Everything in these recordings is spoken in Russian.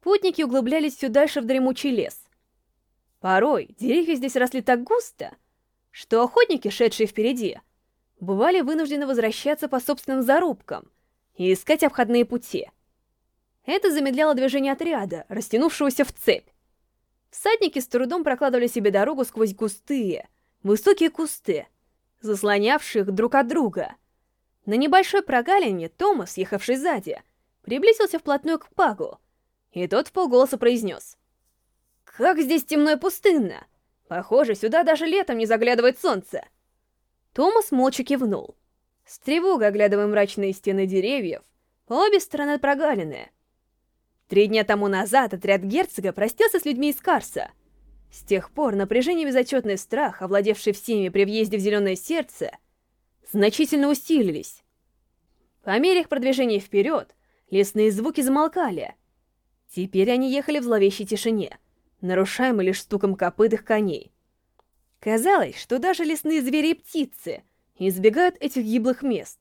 Путники углублялись все дальше в дремучий лес. Порой деревья здесь росли так густо, что охотники, шедшие впереди, бывали вынуждены возвращаться по собственным зарубкам и искать обходные пути. Это замедляло движение отряда, растянувшегося в цепь. Всадники с трудом прокладывали себе дорогу сквозь густые, высокие кусты, заслонявшие их друг от друга. На небольшой прогалине Томас, ехавший сзади, приблизился вплотную к Пагу, и тот в полголоса произнес. «Как здесь темно и пустынно! Похоже, сюда даже летом не заглядывает солнце!» Томас молча кивнул. С тревогой оглядывая мрачные стены деревьев, обе стороны прогалины. Три дня тому назад отряд герцога простился с людьми из Карса. С тех пор напряжение и безотчетный страх, овладевший всеми при въезде в Зеленое Сердце, значительно усилились. По мере их продвижения вперед, лесные звуки замолкали. Теперь они ехали в зловещей тишине, нарушаемой лишь стуком копыт их коней. Казалось, что даже лесные звери и птицы избегают этих гиблых мест.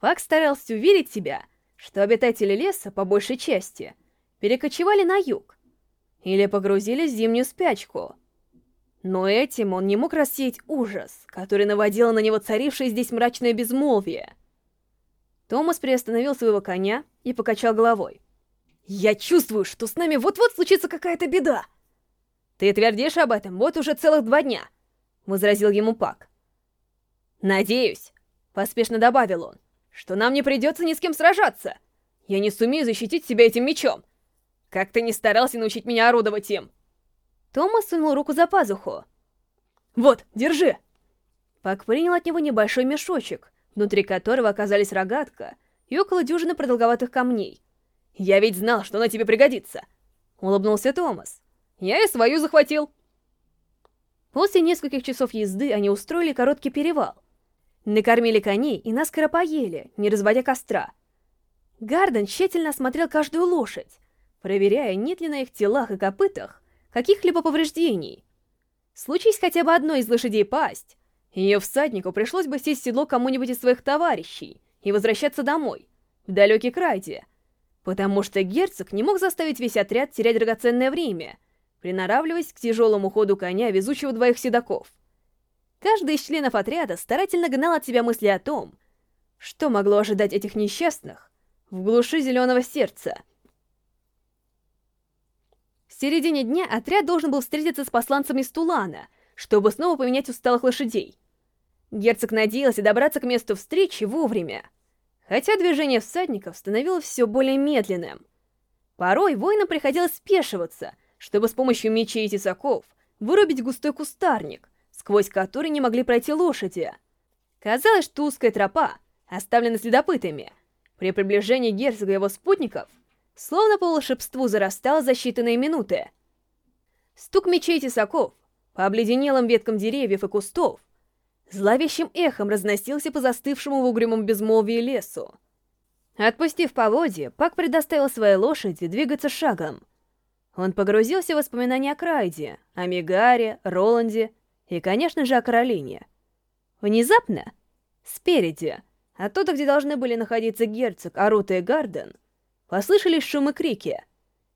Фак старался уверить себя, что обитатели леса, по большей части, перекочевали на юг или погрузились в зимнюю спячку. Но этим он не мог рассеять ужас, который наводило на него царившее здесь мрачное безмолвие. Томас приостановил своего коня и покачал головой. «Я чувствую, что с нами вот-вот случится какая-то беда!» «Ты твердишь об этом вот уже целых два дня!» — возразил ему Пак. «Надеюсь», — поспешно добавил он, — «что нам не придется ни с кем сражаться. Я не сумею защитить себя этим мечом. Как ты не старался научить меня орудовать им?» Томас сунул руку за пазуху. «Вот, держи!» Пак принял от него небольшой мешочек, внутри которого оказались рогатка и около дюжины продолговатых камней. «Я ведь знал, что она тебе пригодится!» — улыбнулся Томас. «Я и свою захватил!» После нескольких часов езды они устроили короткий перевал. Накормили коней и наскоро поели, не разводя костра. Гарден тщательно осмотрел каждую лошадь, проверяя, нет ли на их телах и копытах каких-либо повреждений. Случись хотя бы одной из лошадей пасть, ее всаднику пришлось бы сесть в седло кому-нибудь из своих товарищей и возвращаться домой, в далекий край, потому что герцог не мог заставить весь отряд терять драгоценное время — приноравливаясь к тяжелому ходу коня, везучего двоих седаков. Каждый из членов отряда старательно гнал от себя мысли о том, что могло ожидать этих несчастных в глуши зеленого сердца. В середине дня отряд должен был встретиться с посланцами из Тулана, чтобы снова поменять усталых лошадей. Герцог надеялся добраться к месту встречи вовремя, хотя движение всадников становилось все более медленным. Порой воинам приходилось спешиваться, чтобы с помощью мечей и тесаков вырубить густой кустарник, сквозь который не могли пройти лошади. Казалось, что узкая тропа, оставлена следопытами, при приближении герцога и его спутников, словно по волшебству зарастала за считанные минуты. Стук мечей и тесаков по обледенелым веткам деревьев и кустов зловещим эхом разносился по застывшему в угрюмом безмолвии лесу. Отпустив поводья, Пак предоставил своей лошади двигаться шагом, он погрузился в воспоминания о Крайде, о Мигаре, Роланде и, конечно же, о Каролине. Внезапно, спереди, оттуда, где должны были находиться герцог, Арута и Гарден, послышались шумы крики.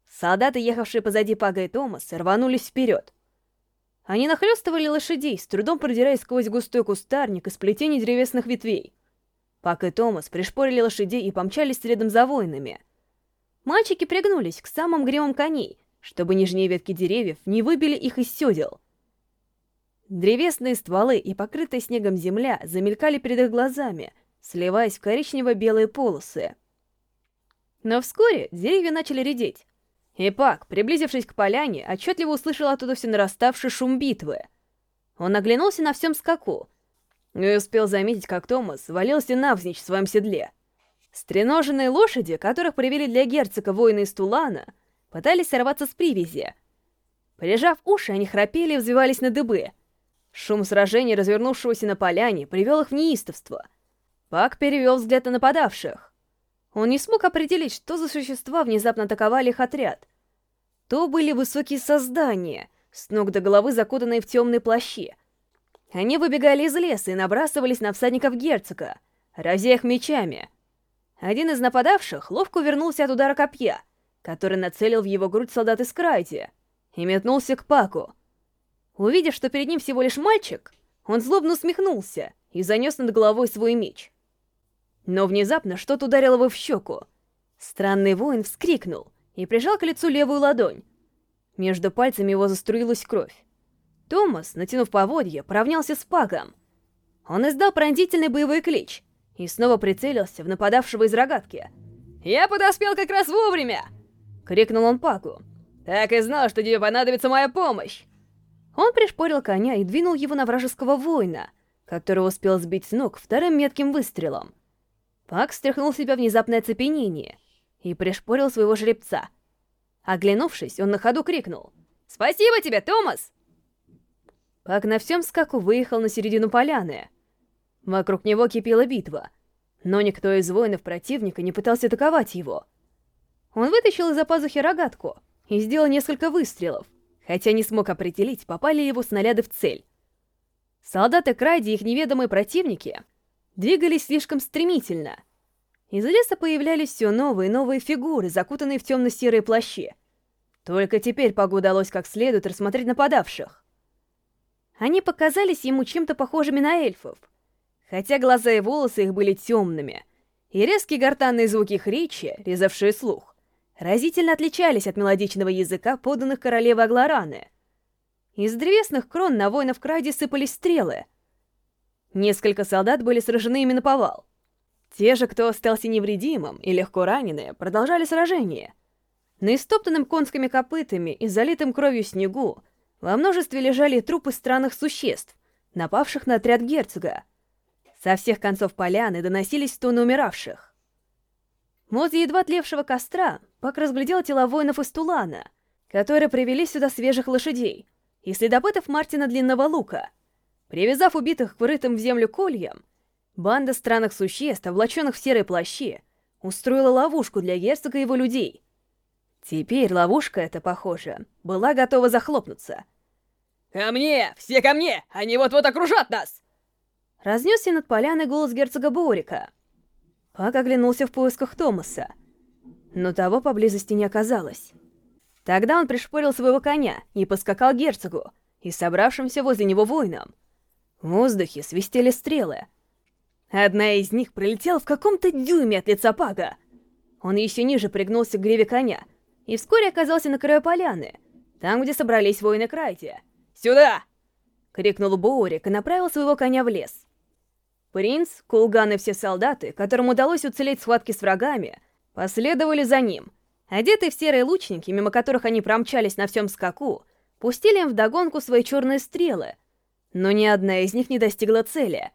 Солдаты, ехавшие позади Пага и Томаса, рванулись вперед. Они нахлёстывали лошадей, с трудом продираясь сквозь густой кустарник и сплетение древесных ветвей. Пак и Томас пришпорили лошадей и помчались следом за воинами. Мальчики пригнулись к самым гривам коней, чтобы нижние ветки деревьев не выбили их из сёдел. Древесные стволы и покрытая снегом земля замелькали перед их глазами, сливаясь в коричнево-белые полосы. Но вскоре деревья начали редеть. И Пак, приблизившись к поляне, отчетливо услышал оттуда все нараставший шум битвы. Он оглянулся на всем скаку и успел заметить, как Томас валился навзничь в своем седле. Стреноженные лошади, которых привели для герцога воины из Тулана, пытались сорваться с привязи. Прижав уши, они храпели и взвивались на дыбы. Шум сражения, развернувшегося на поляне, привел их в неистовство. Пак перевел взгляд на нападавших. Он не смог определить, что за существа внезапно атаковали их отряд. То были высокие создания, с ног до головы закутанные в темные плащи. Они выбегали из леса и набрасывались на всадников герцога, разя их мечами. Один из нападавших ловко увернулся от удара копья — который нацелил в его грудь солдат из Крайди, и метнулся к Паку. Увидев, что перед ним всего лишь мальчик, он злобно усмехнулся и занес над головой свой меч. Но внезапно что-то ударило его в щеку. Странный воин вскрикнул и прижал к лицу левую ладонь. Между пальцами его заструилась кровь. Томас, натянув поводья, поравнялся с Паком. Он издал пронзительный боевой клич и снова прицелился в нападавшего из рогатки. «Я подоспел как раз вовремя!» — крикнул он Паку. «Так и знал, что тебе понадобится моя помощь!» Он пришпорил коня и двинул его на вражеского воина, который успел сбить с ног вторым метким выстрелом. Пак стряхнул себя внезапное оцепенение и пришпорил своего жеребца. Оглянувшись, он на ходу крикнул «Спасибо тебе, Томас!» Пак на всем скаку выехал на середину поляны. Вокруг него кипела битва, но никто из воинов противника не пытался атаковать его. Он вытащил из-за пазухи рогатку и сделал несколько выстрелов, хотя не смог определить, попали его снаряды в цель. Солдаты Крайди и их неведомые противники двигались слишком стремительно. Из леса появлялись все новые и новые фигуры, закутанные в темно-серые плащи. Только теперь Пагу удалось как следует рассмотреть нападавших. Они показались ему чем-то похожими на эльфов, хотя глаза и волосы их были темными, и резкие гортанные звуки их речи, резавшие слух, разительно отличались от мелодичного языка, поданных королевы Аглараны. Из древесных крон на воинов Кради сыпались стрелы. Несколько солдат были сражены ими на повал. Те же, кто остался невредимым и легко раненые, продолжали сражение. На истоптанном конскими копытами и залитым кровью снегу во множестве лежали трупы странных существ, напавших на отряд герцога. Со всех концов поляны доносились стоны умиравших. Возле едва тлевшего костра Пак разглядел тела воинов из Тулана, которые привели сюда свежих лошадей, и следопытов Мартина Длинного Лука. Привязав убитых к вырытым в землю кольям, банда странных существ, облаченных в серые плащи, устроила ловушку для герцога и его людей. Теперь ловушка эта, похоже, была готова захлопнуться. «Ко мне! Все ко мне! Они вот-вот окружат нас!» Разнесся над поляной голос герцога Борика — Пак оглянулся в поисках Томаса, но того поблизости не оказалось. Тогда он пришпорил своего коня и поскакал герцогу и собравшимся возле него воинам. В воздухе свистели стрелы. Одна из них пролетела в каком-то дюйме от лица Пага. Он еще ниже пригнулся к гриве коня и вскоре оказался на краю поляны, там, где собрались воины Крайти. «Сюда!» — крикнул Боурик и направил своего коня в лес. Принц, Кулган и все солдаты, которым удалось уцелеть в схватке с врагами, последовали за ним. Одетые в серые лучники, мимо которых они промчались на всем скаку, пустили им вдогонку свои черные стрелы, но ни одна из них не достигла цели.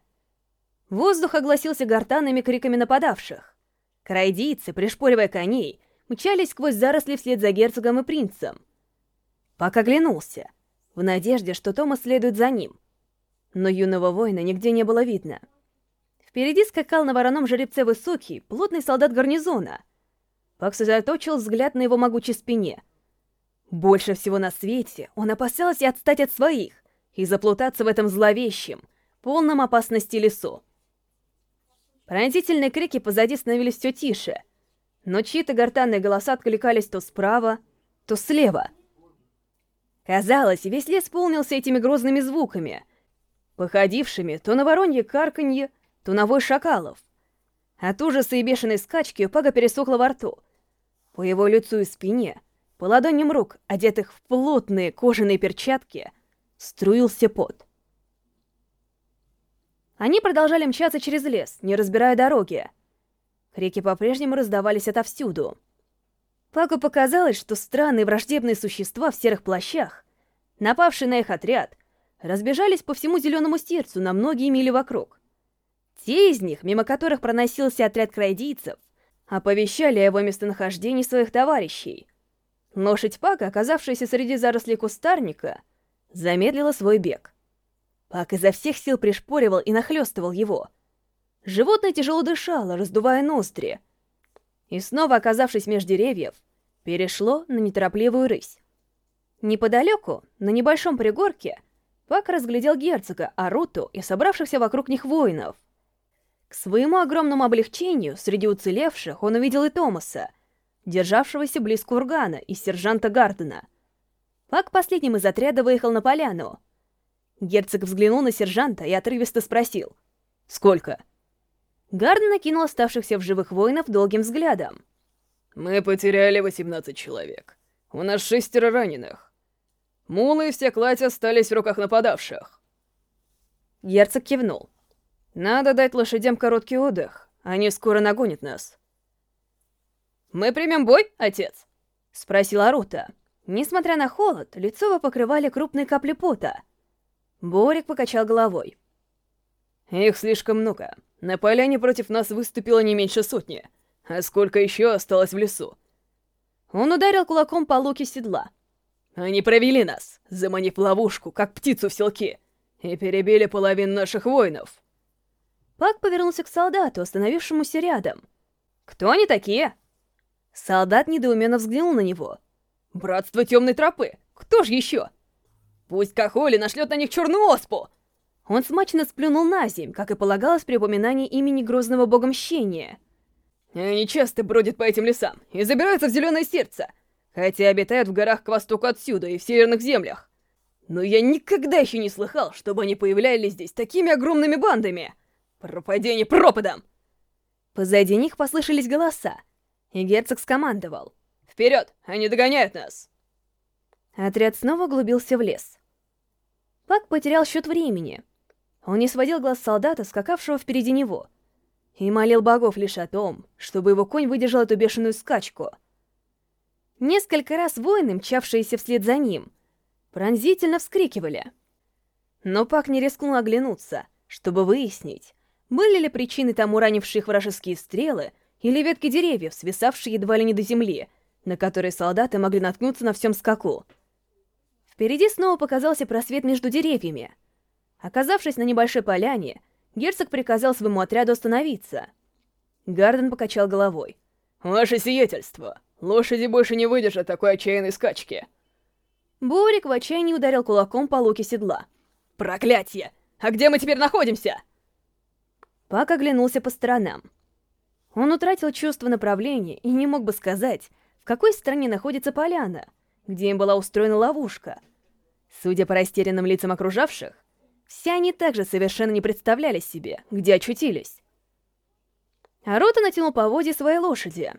Воздух огласился гортанными криками нападавших. Крайдийцы, пришпоривая коней, мчались сквозь заросли вслед за герцогом и принцем. Пак оглянулся, в надежде, что Томас следует за ним. Но юного воина нигде не было видно. Впереди скакал на вороном жеребце высокий, плотный солдат гарнизона. Пак сосредоточил взгляд на его могучей спине. Больше всего на свете он опасался отстать от своих и заплутаться в этом зловещем, полном опасности лесу. Пронзительные крики позади становились все тише, но чьи-то гортанные голоса откликались то справа, то слева. Казалось, весь лес полнился этими грозными звуками, походившими то на воронье карканье, туновой шакалов. От ужаса и бешеной скачки Пага пересохло во рту. По его лицу и спине, по ладоням рук, одетых в плотные кожаные перчатки, струился пот. Они продолжали мчаться через лес, не разбирая дороги. Крики по-прежнему раздавались отовсюду. Пагу показалось, что странные враждебные существа в серых плащах, напавшие на их отряд, разбежались по всему зеленому сердцу на многие мили вокруг. Те из них, мимо которых проносился отряд крайдийцев, оповещали о его местонахождении своих товарищей. Лошадь Пака, оказавшаяся среди зарослей кустарника, замедлила свой бег. Пак изо всех сил пришпоривал и нахлестывал его. Животное тяжело дышало, раздувая ноздри. И снова, оказавшись меж деревьев, перешло на неторопливую рысь. Неподалеку, на небольшом пригорке, Пак разглядел герцога, Аруту и собравшихся вокруг них воинов — к своему огромному облегчению, среди уцелевших он увидел и Томаса. державшегося близ кургана, и сержанта Гардена. Пак последним из отряда выехал на поляну. Герцог взглянул на сержанта и отрывисто спросил. «Сколько?» Гарден накинул оставшихся в живых воинов долгим взглядом. «Мы потеряли 18 человек. У нас шестеро раненых. Мулы и все кладь остались в руках нападавших». Герцог кивнул. «Надо дать лошадям короткий отдых. Они скоро нагонят нас». «Мы примем бой, отец?» — спросила Рута. Несмотря на холод, лицо его покрывали крупные капли пота. Борик покачал головой. «Их слишком много. На поляне против нас выступило не меньше сотни. А сколько еще осталось в лесу?» Он ударил кулаком по луке седла. «Они провели нас, заманив ловушку, как птицу в селке, и перебили половину наших воинов». Пак повернулся к солдату, остановившемуся рядом. «Кто они такие?» Солдат недоуменно взглянул на него. «Братство Темной Тропы! Кто ж еще?» «Пусть Кахоли нашлет на них черную оспу!» Он смачно сплюнул на земь, как и полагалось при упоминании имени грозного бога мщения. Они часто бродят по этим лесам и забираются в Зеленое Сердце, хотя обитают в горах к востоку отсюда и в северных землях. Но я никогда еще не слыхал, чтобы они появлялись здесь такими огромными бандами. Пропадение пропадом! Позади них послышались голоса, и герцог скомандовал. «Вперед! Они догоняют нас!» Отряд снова углубился в лес. Пак потерял счет времени. Он не сводил глаз солдата, скакавшего впереди него, и молил богов лишь о том, чтобы его конь выдержал эту бешеную скачку. Несколько раз воины, мчавшиеся вслед за ним, пронзительно вскрикивали. Но Пак не рискнул оглянуться, чтобы выяснить, были ли причины тому ранивших вражеские стрелы или ветки деревьев, свисавшие едва ли не до земли, на которые солдаты могли наткнуться на всем скаку. Впереди снова показался просвет между деревьями. Оказавшись на небольшой поляне, герцог приказал своему отряду остановиться. Гарден покачал головой. «Ваше сиятельство, лошади больше не выдержат такой отчаянной скачки». Бурик в отчаянии ударил кулаком по луке седла. «Проклятье! А где мы теперь находимся?» Пак оглянулся по сторонам. Он утратил чувство направления и не мог бы сказать, в какой стране находится поляна, где им была устроена ловушка. Судя по растерянным лицам окружавших, все они также совершенно не представляли себе, где очутились. Арота натянул поводья своей лошади.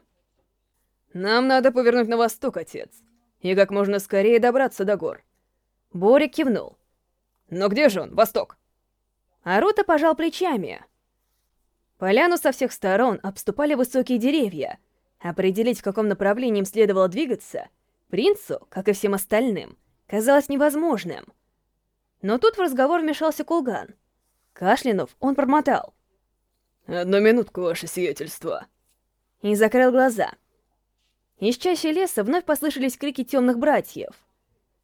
«Нам надо повернуть на восток, отец, и как можно скорее добраться до гор». Борик кивнул. «Но где же он, восток?» Арота пожал плечами. Поляну со всех сторон обступали высокие деревья. Определить, в каком направлении им следовало двигаться, принцу, как и всем остальным, казалось невозможным. Но тут в разговор вмешался Кулган. Кашлянув, он промотал. «Одну минутку, ваше сиятельство». И закрыл глаза. Из чащи леса вновь послышались крики темных братьев.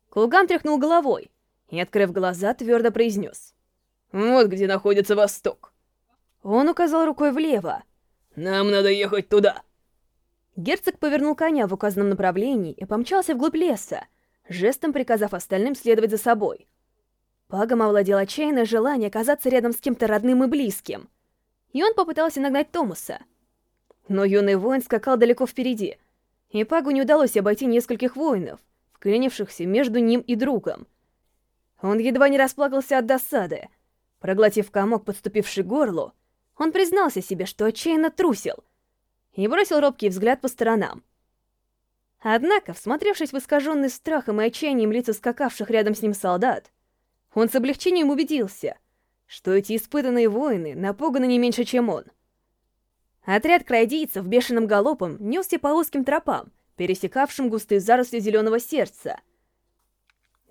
Кулган тряхнул головой и, открыв глаза, твердо произнес. «Вот где находится восток». Он указал рукой влево. «Нам надо ехать туда!» Герцог повернул коня в указанном направлении и помчался вглубь леса, жестом приказав остальным следовать за собой. Пагом овладел отчаянное желание оказаться рядом с кем-то родным и близким, и он попытался нагнать Томаса. Но юный воин скакал далеко впереди, и Пагу не удалось обойти нескольких воинов, вклинившихся между ним и другом. Он едва не расплакался от досады. Проглотив комок, подступивший к горлу, он признался себе, что отчаянно трусил, и бросил робкий взгляд по сторонам. Однако, всмотревшись в искаженный страхом и отчаянием лица скакавших рядом с ним солдат, он с облегчением убедился, что эти испытанные воины напуганы не меньше, чем он. Отряд крайдийцев бешеным галопом несся по узким тропам, пересекавшим густые заросли зеленого сердца.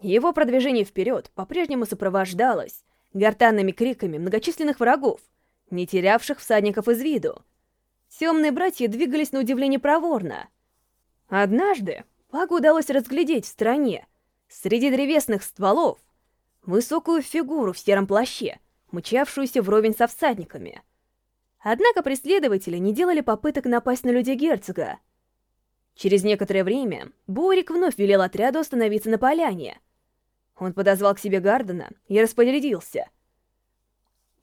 Его продвижение вперед по-прежнему сопровождалось гортанными криками многочисленных врагов — не терявших всадников из виду. Темные братья двигались на удивление проворно. Однажды Пагу удалось разглядеть в стороне, среди древесных стволов, высокую фигуру в сером плаще, мчавшуюся вровень со всадниками. Однако преследователи не делали попыток напасть на людей герцога. Через некоторое время Борик вновь велел отряду остановиться на поляне. Он подозвал к себе Гардена и распорядился —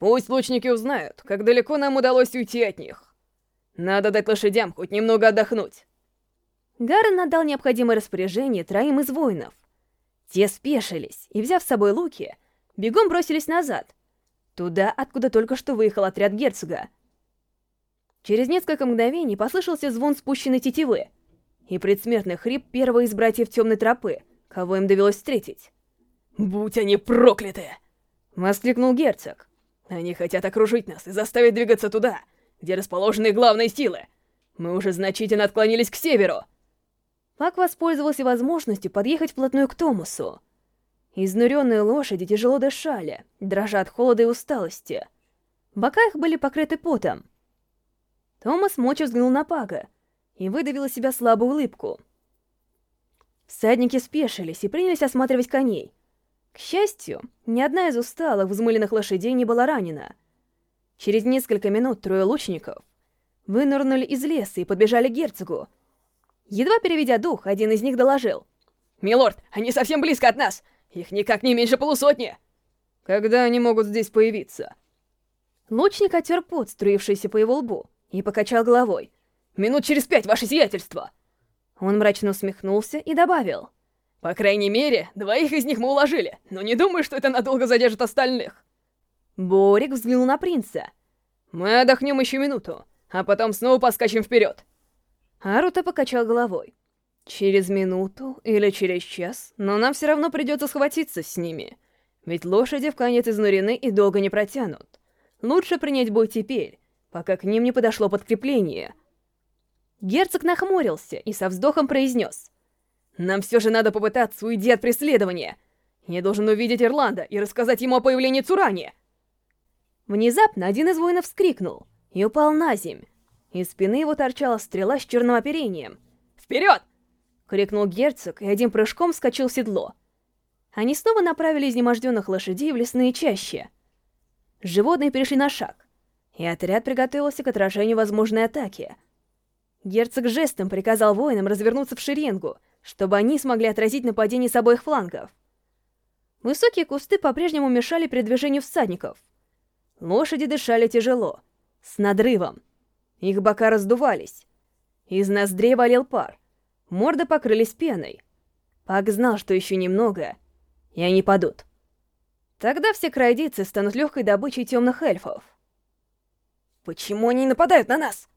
Пусть лучники узнают, как далеко нам удалось уйти от них. Надо дать лошадям хоть немного отдохнуть. Гарен отдал необходимое распоряжение троим из воинов. Те спешились и, взяв с собой луки, бегом бросились назад, туда, откуда только что выехал отряд герцога. Через несколько мгновений послышался звон спущенной тетивы и предсмертный хрип первого из братьев Темной Тропы, кого им довелось встретить. «Будь они прокляты!» — воскликнул герцог. «Они хотят окружить нас и заставить двигаться туда, где расположены главные силы. Мы уже значительно отклонились к северу». Пак воспользовался возможностью подъехать вплотную к Томасу. Изнуренные лошади тяжело дышали, дрожа от холода и усталости. Бока их были покрыты потом. Томас молча взглянул на Пага и выдавил из себя слабую улыбку. Всадники спешились и принялись осматривать коней. К счастью, ни одна из усталых, взмыленных лошадей не была ранена. Через несколько минут трое лучников вынырнули из леса и подбежали к герцогу. Едва переведя дух, один из них доложил. «Милорд, они совсем близко от нас! Их никак не меньше полусотни!» «Когда они могут здесь появиться?» Лучник отер пот, струившийся по его лбу, и покачал головой. «Минут через пять, ваше сиятельство!» Он мрачно усмехнулся и добавил. По крайней мере, двоих из них мы уложили, но не думаю, что это надолго задержит остальных. Борик взглянул на принца. Мы отдохнем еще минуту, а потом снова поскачем вперед. Арута покачал головой. Через минуту или через час, но нам все равно придется схватиться с ними. Ведь лошади в конец изнурены и долго не протянут. Лучше принять бой теперь, пока к ним не подошло подкрепление. Герцог нахмурился и со вздохом произнес. Нам все же надо попытаться уйти от преследования. Я должен увидеть Ирланда и рассказать ему о появлении Цурани. Внезапно один из воинов вскрикнул и упал на земь. Из спины его торчала стрела с черным оперением. «Вперед!» — крикнул герцог и одним прыжком скачал в седло. Они снова направили изнеможденных лошадей в лесные чащи. Животные перешли на шаг, и отряд приготовился к отражению возможной атаки. Герцог жестом приказал воинам развернуться в шеренгу — чтобы они смогли отразить нападение с обоих флангов. Высокие кусты по-прежнему мешали передвижению всадников. Лошади дышали тяжело, с надрывом. Их бока раздувались. Из ноздрей валил пар. Морды покрылись пеной. Пак знал, что еще немного, и они падут. Тогда все крайдицы станут легкой добычей темных эльфов. «Почему они нападают на нас?»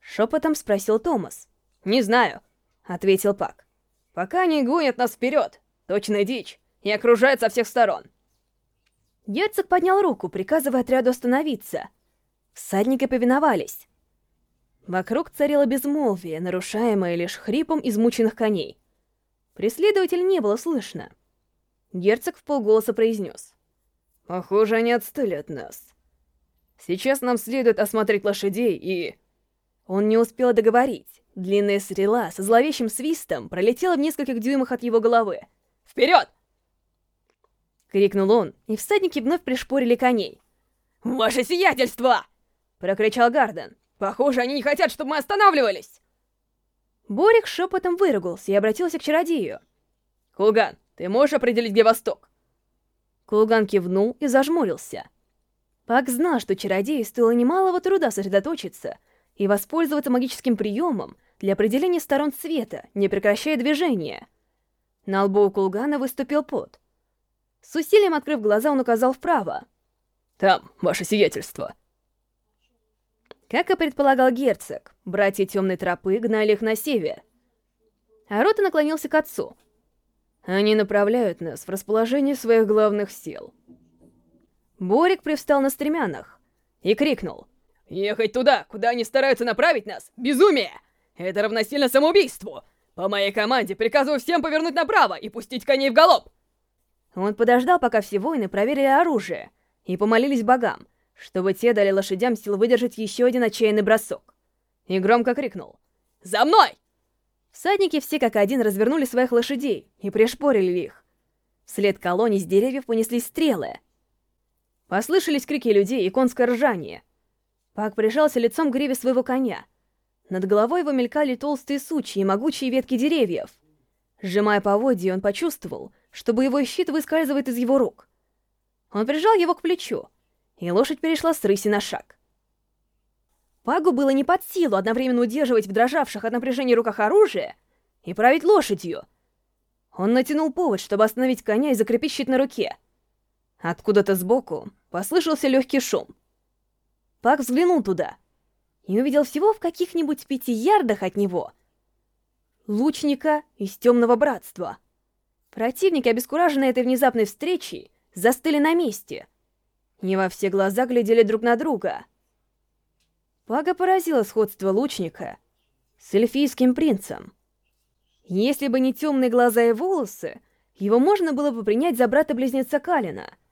Шепотом спросил Томас. «Не знаю», — ответил Пак пока они гонят нас вперед, точно дичь, и окружают со всех сторон. Герцог поднял руку, приказывая отряду остановиться. Всадники повиновались. Вокруг царило безмолвие, нарушаемое лишь хрипом измученных коней. Преследователя не было слышно. Герцог в полголоса произнес. «Похоже, они отстали от нас. Сейчас нам следует осмотреть лошадей и...» Он не успел договорить. Длинная стрела со зловещим свистом пролетела в нескольких дюймах от его головы. «Вперед!» — крикнул он, и всадники вновь пришпорили коней. «Ваше сиятельство!» — прокричал Гарден. «Похоже, они не хотят, чтобы мы останавливались!» Борик шепотом выругался и обратился к чародею. «Кулган, ты можешь определить, где восток?» Кулган кивнул и зажмурился. Пак знал, что чародею стоило немалого труда сосредоточиться и воспользоваться магическим приемом, для определения сторон света, не прекращая движения. На лбу у Кулгана выступил пот. С усилием открыв глаза, он указал вправо. «Там, ваше сиятельство». Как и предполагал герцог, братья Темной Тропы гнали их на север. Арота наклонился к отцу. Они направляют нас в расположение своих главных сил. Борик привстал на стремянах и крикнул. «Ехать туда, куда они стараются направить нас! Безумие!» Это равносильно самоубийству! По моей команде приказываю всем повернуть направо и пустить коней в галоп!» Он подождал, пока все воины проверили оружие, и помолились богам, чтобы те дали лошадям сил выдержать еще один отчаянный бросок. И громко крикнул «За мной!» Всадники все как один развернули своих лошадей и пришпорили их. Вслед колонии с деревьев понеслись стрелы. Послышались крики людей и конское ржание. Пак прижался лицом к гриве своего коня — над головой его мелькали толстые сучьи и могучие ветки деревьев. Сжимая поводья, он почувствовал, что боевой щит выскальзывает из его рук. Он прижал его к плечу, и лошадь перешла с рыси на шаг. Пагу было не под силу одновременно удерживать в дрожавших от напряжения руках оружие и править лошадью. Он натянул повод, чтобы остановить коня и закрепить щит на руке. Откуда-то сбоку послышался легкий шум. Пак взглянул туда и увидел всего в каких-нибудь пяти ярдах от него лучника из Темного Братства. Противники, обескураженные этой внезапной встречей, застыли на месте и во все глаза глядели друг на друга. Пага поразило сходство лучника с эльфийским принцем. Если бы не темные глаза и волосы, его можно было бы принять за брата-близнеца Калина —